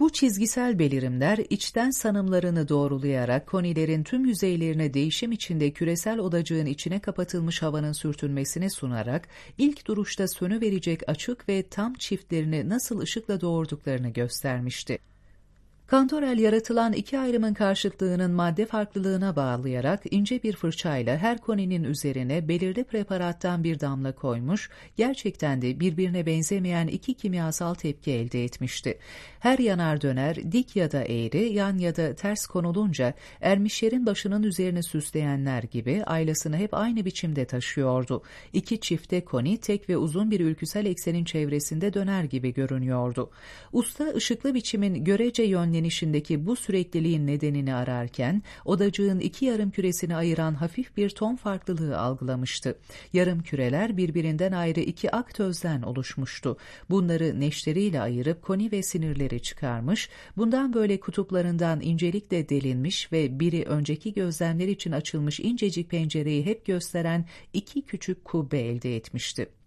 Bu çizgisel belirimler içten sanımlarını doğrulayarak konilerin tüm yüzeylerine değişim içinde küresel odacığın içine kapatılmış havanın sürtünmesini sunarak ilk duruşta sönü verecek açık ve tam çiftlerini nasıl ışıkla doğurduklarını göstermişti. Kantorel yaratılan iki ayrımın karşıtlığının madde farklılığına bağlayarak ince bir fırçayla her koninin üzerine belirli preparattan bir damla koymuş, gerçekten de birbirine benzemeyen iki kimyasal tepki elde etmişti. Her yanar döner dik ya da eğri, yan ya da ters konulunca ermişlerin başının üzerine süsleyenler gibi aylasını hep aynı biçimde taşıyordu. İki çifte koni tek ve uzun bir ülküsel eksenin çevresinde döner gibi görünüyordu. Usta ışıklı biçimin görece yönleri yönlenişindeki bu sürekliliğin nedenini ararken odacığın iki yarım küresini ayıran hafif bir ton farklılığı algılamıştı. Yarım küreler birbirinden ayrı iki ak tözden oluşmuştu. Bunları neşteriyle ayırıp koni ve sinirleri çıkarmış, bundan böyle kutuplarından incelikle delinmiş ve biri önceki gözlemler için açılmış incecik pencereyi hep gösteren iki küçük kubbe elde etmişti.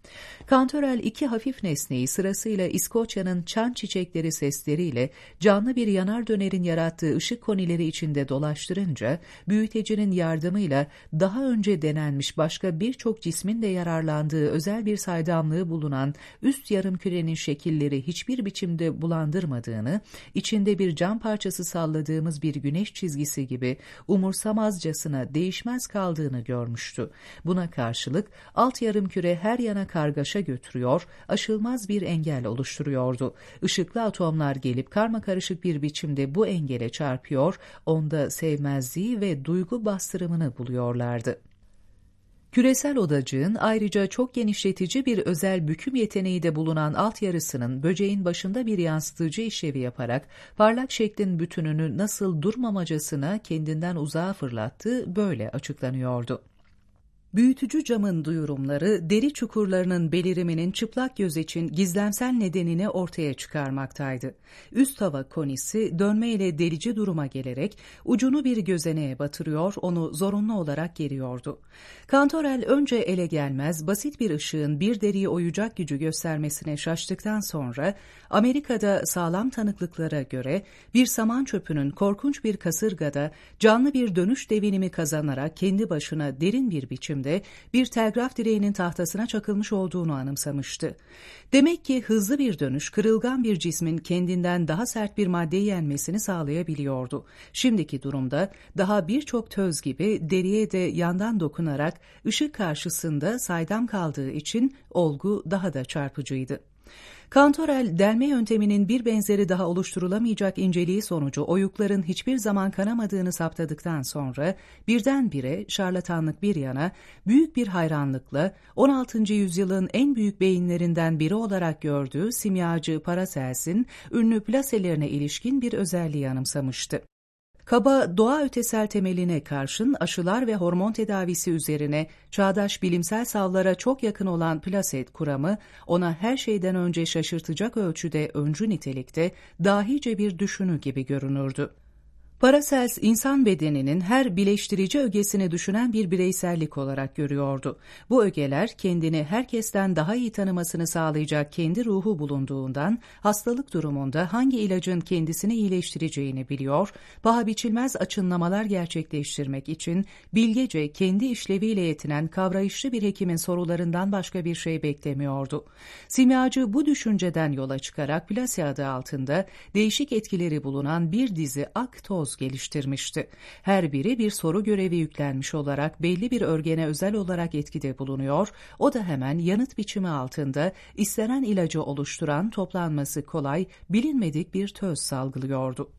Kantörel iki hafif nesneyi sırasıyla İskoçya'nın çan çiçekleri sesleriyle canlı bir yanar dönerin yarattığı ışık konileri içinde dolaştırınca büyütecinin yardımıyla daha önce denenmiş başka birçok cismin de yararlandığı özel bir saydamlığı bulunan üst yarım kürenin şekilleri hiçbir biçimde bulandırmadığını, içinde bir cam parçası salladığımız bir güneş çizgisi gibi umursamazcasına değişmez kaldığını görmüştü. Buna karşılık alt yarım küre her yana kargaşa götürüyor, aşılmaz bir engel oluşturuyordu. Işıklı atomlar gelip karma karışık bir biçimde bu engele çarpıyor, onda sevmezliği ve duygu bastırımını buluyorlardı. Küresel odacığın ayrıca çok genişletici bir özel büküm yeteneği de bulunan alt yarısının böceğin başında bir yansıtıcı işlevi yaparak parlak şeklin bütününü nasıl durmamacasına kendinden uzağa fırlattığı böyle açıklanıyordu. Büyütücü camın duyurumları deri çukurlarının beliriminin çıplak göz için gizlemsel nedenini ortaya çıkarmaktaydı. Üst hava konisi dönmeyle delici duruma gelerek ucunu bir gözeneğe batırıyor, onu zorunlu olarak geriyordu. Kantorel önce ele gelmez basit bir ışığın bir deriyi oyacak gücü göstermesine şaştıktan sonra Amerika'da sağlam tanıklıklara göre bir saman çöpünün korkunç bir kasırgada canlı bir dönüş devinimi kazanarak kendi başına derin bir biçimde dönemde bir telgraf direğinin tahtasına çakılmış olduğunu anımsamıştı. Demek ki hızlı bir dönüş kırılgan bir cismin kendinden daha sert bir maddeyi yenmesini sağlayabiliyordu. Şimdiki durumda daha birçok töz gibi deriye de yandan dokunarak ışık karşısında saydam kaldığı için olgu daha da çarpıcıydı. Kantorel, delme yönteminin bir benzeri daha oluşturulamayacak inceliği sonucu oyukların hiçbir zaman kanamadığını saptadıktan sonra birdenbire şarlatanlık bir yana büyük bir hayranlıkla 16. yüzyılın en büyük beyinlerinden biri olarak gördüğü simyacı Paracels'in ünlü plaselerine ilişkin bir özelliği anımsamıştı. Kaba doğa ötesel temeline karşın aşılar ve hormon tedavisi üzerine çağdaş bilimsel savlara çok yakın olan plaset kuramı ona her şeyden önce şaşırtacak ölçüde öncü nitelikte dahice bir düşünü gibi görünürdü. Paracels insan bedeninin her bileştirici ögesini düşünen bir bireysellik olarak görüyordu. Bu ögeler kendini herkesten daha iyi tanımasını sağlayacak kendi ruhu bulunduğundan hastalık durumunda hangi ilacın kendisini iyileştireceğini biliyor, paha biçilmez açınlamalar gerçekleştirmek için bilgece kendi işleviyle yetinen kavrayışlı bir hekimin sorularından başka bir şey beklemiyordu. Simyacı bu düşünceden yola çıkarak Plase adı altında değişik etkileri bulunan bir dizi ak toz geliştirmişti. Her biri bir soru görevi yüklenmiş olarak belli bir örgene özel olarak etkide bulunuyor, o da hemen yanıt biçimi altında istenen ilacı oluşturan toplanması kolay, bilinmedik bir töz salgılıyordu.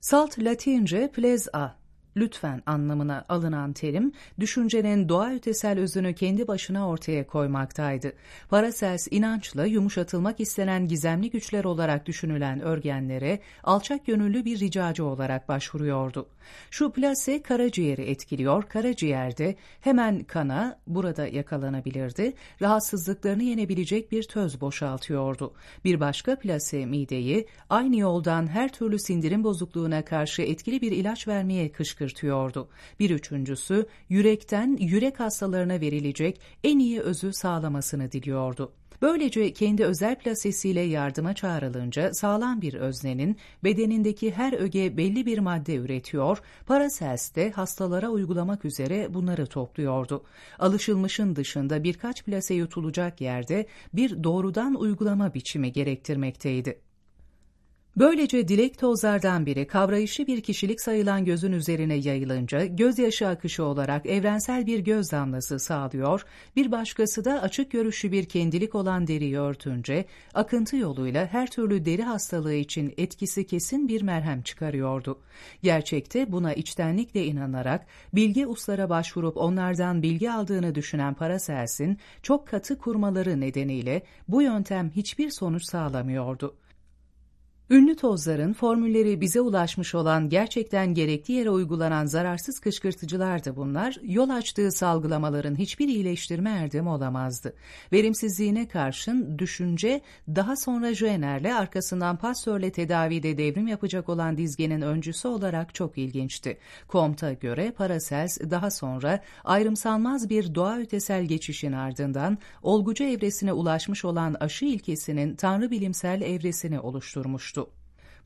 Salt Latince pleza lütfen anlamına alınan terim, düşüncenin doğa ötesel özünü kendi başına ortaya koymaktaydı. Paracels inançla yumuşatılmak istenen gizemli güçler olarak düşünülen örgenlere alçak gönüllü bir ricacı olarak başvuruyordu. Şu plase karaciğeri etkiliyor, karaciğerde hemen kana burada yakalanabilirdi, rahatsızlıklarını yenebilecek bir töz boşaltıyordu. Bir başka plase mideyi aynı yoldan her türlü sindirim bozukluğuna karşı etkili bir ilaç vermeye kışkırtıyordu fışkırtıyordu. Bir üçüncüsü yürekten yürek hastalarına verilecek en iyi özü sağlamasını diliyordu. Böylece kendi özel plasesiyle yardıma çağrılınca sağlam bir öznenin bedenindeki her öge belli bir madde üretiyor, Paracels de hastalara uygulamak üzere bunları topluyordu. Alışılmışın dışında birkaç plase yutulacak yerde bir doğrudan uygulama biçimi gerektirmekteydi. Böylece dilek tozlardan biri kavrayışı bir kişilik sayılan gözün üzerine yayılınca gözyaşı akışı olarak evrensel bir göz damlası sağlıyor, bir başkası da açık görüşlü bir kendilik olan deriyi örtünce akıntı yoluyla her türlü deri hastalığı için etkisi kesin bir merhem çıkarıyordu. Gerçekte buna içtenlikle inanarak bilgi uslara başvurup onlardan bilgi aldığını düşünen Paracels'in çok katı kurmaları nedeniyle bu yöntem hiçbir sonuç sağlamıyordu. Ünlü tozların formülleri bize ulaşmış olan gerçekten gerekli yere uygulanan zararsız kışkırtıcılardı bunlar, yol açtığı salgılamaların hiçbir iyileştirme erdemi olamazdı. Verimsizliğine karşın düşünce daha sonra Jenner'le arkasından Pasteur'le tedavide devrim yapacak olan dizgenin öncüsü olarak çok ilginçti. Comte'a göre Paracels daha sonra ayrımsanmaz bir doğa ötesel geçişin ardından olgucu evresine ulaşmış olan aşı ilkesinin tanrı bilimsel evresini oluşturmuştu.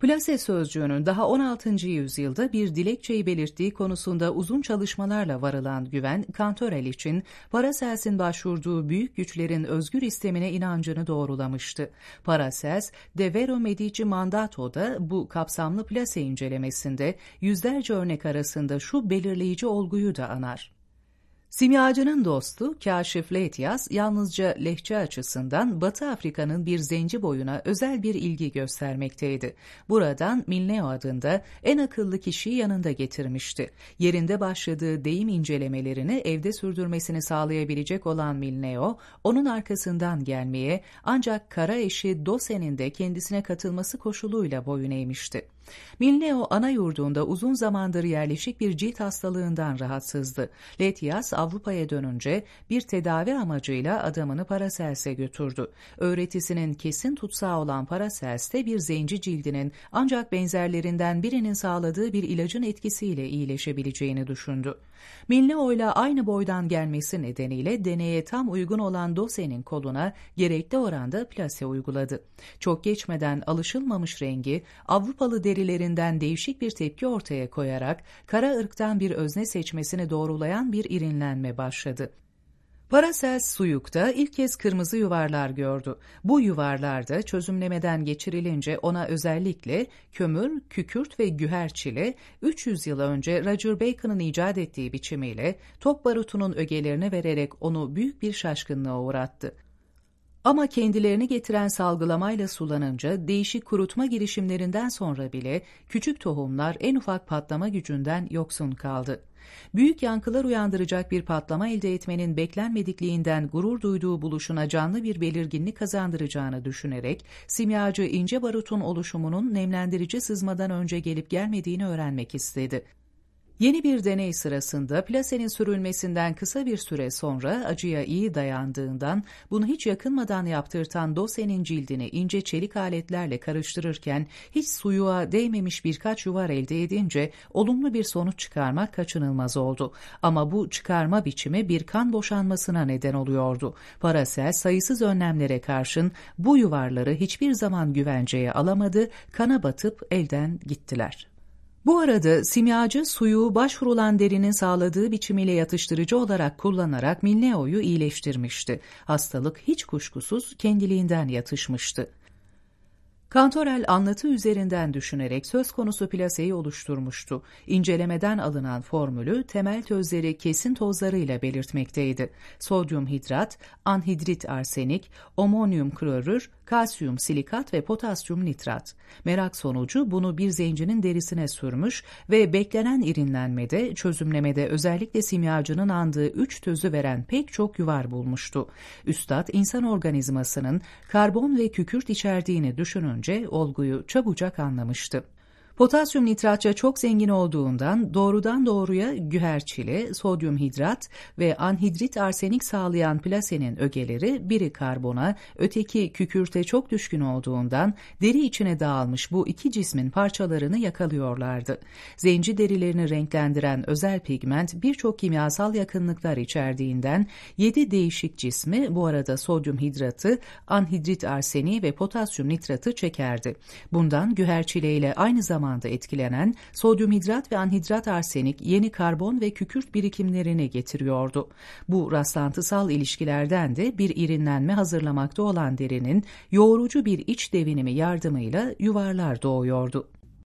Plase sözcüğünün daha 16. yüzyılda bir dilekçeyi belirttiği konusunda uzun çalışmalarla varılan güven, Kantorel için Paracels'in başvurduğu büyük güçlerin özgür istemine inancını doğrulamıştı. Paracels, De Vero Medici Mandato'da bu kapsamlı plase incelemesinde yüzlerce örnek arasında şu belirleyici olguyu da anar. Simyacının dostu Kaşif Letyas yalnızca lehçe açısından Batı Afrika'nın bir zenci boyuna özel bir ilgi göstermekteydi. Buradan Milneo adında en akıllı kişiyi yanında getirmişti. Yerinde başladığı deyim incelemelerini evde sürdürmesini sağlayabilecek olan Milneo, onun arkasından gelmeye ancak kara eşi Dose'nin de kendisine katılması koşuluyla boyun eğmişti. Milneo ana yurdunda uzun zamandır yerleşik bir cilt hastalığından rahatsızdı. Letias Avrupa'ya dönünce bir tedavi amacıyla adamını Paracels'e götürdü. Öğretisinin kesin tutsağı olan Paracels'te bir zenci cildinin ancak benzerlerinden birinin sağladığı bir ilacın etkisiyle iyileşebileceğini düşündü. Milneo ile aynı boydan gelmesi nedeniyle deneye tam uygun olan Dose'nin koluna gerekli oranda plase uyguladı. Çok geçmeden alışılmamış rengi Avrupalı derilerinden değişik bir tepki ortaya koyarak kara ırktan bir özne seçmesini doğrulayan bir irinlenme başladı. Paracels Suyuk'ta ilk kez kırmızı yuvarlar gördü. Bu yuvarlarda çözümlemeden geçirilince ona özellikle kömür, kükürt ve güherçile 300 yıl önce Roger Bacon'ın icat ettiği biçimiyle top barutunun ögelerini vererek onu büyük bir şaşkınlığa uğrattı. Ama kendilerini getiren salgılamayla sulanınca değişik kurutma girişimlerinden sonra bile küçük tohumlar en ufak patlama gücünden yoksun kaldı. Büyük yankılar uyandıracak bir patlama elde etmenin beklenmedikliğinden gurur duyduğu buluşuna canlı bir belirginlik kazandıracağını düşünerek simyacı ince barutun oluşumunun nemlendirici sızmadan önce gelip gelmediğini öğrenmek istedi. Yeni bir deney sırasında plasenin sürülmesinden kısa bir süre sonra acıya iyi dayandığından bunu hiç yakınmadan yaptırtan dosenin cildini ince çelik aletlerle karıştırırken hiç suyuğa değmemiş birkaç yuvar elde edince olumlu bir sonuç çıkarmak kaçınılmaz oldu. Ama bu çıkarma biçimi bir kan boşanmasına neden oluyordu. Parasel sayısız önlemlere karşın bu yuvarları hiçbir zaman güvenceye alamadı, kana batıp elden gittiler. Bu arada simyacı suyu başvurulan derinin sağladığı biçimiyle yatıştırıcı olarak kullanarak Milneo'yu iyileştirmişti. Hastalık hiç kuşkusuz kendiliğinden yatışmıştı. Kantorel anlatı üzerinden düşünerek söz konusu plaseyi oluşturmuştu. İncelemeden alınan formülü temel tözleri kesin tozlarıyla belirtmekteydi. Sodyum hidrat, anhidrit arsenik, omonyum klorür, kalsiyum silikat ve potasyum nitrat. Merak sonucu bunu bir zencinin derisine sürmüş ve beklenen irinlenmede, çözümlemede özellikle simyacının andığı üç tözü veren pek çok yuvar bulmuştu. Üstad insan organizmasının karbon ve kükürt içerdiğini düşününce olguyu çabucak anlamıştı. Potasyum nitratça çok zengin olduğundan doğrudan doğruya güherçili, sodyum hidrat ve anhidrit arsenik sağlayan plasenin ögeleri biri karbona, öteki kükürte çok düşkün olduğundan deri içine dağılmış bu iki cismin parçalarını yakalıyorlardı. Zenci derilerini renklendiren özel pigment birçok kimyasal yakınlıklar içerdiğinden 7 değişik cismi bu arada sodyum hidratı, anhidrit arseniği ve potasyum nitratı çekerdi. Bundan güherçileyle aynı zamanda etkilenen sodyum hidrat ve anhidrat arsenik yeni karbon ve kükürt birikimlerini getiriyordu. Bu rastlantısal ilişkilerden de bir irinlenme hazırlamakta olan derinin yoğurucu bir iç devinimi yardımıyla yuvarlar doğuyordu.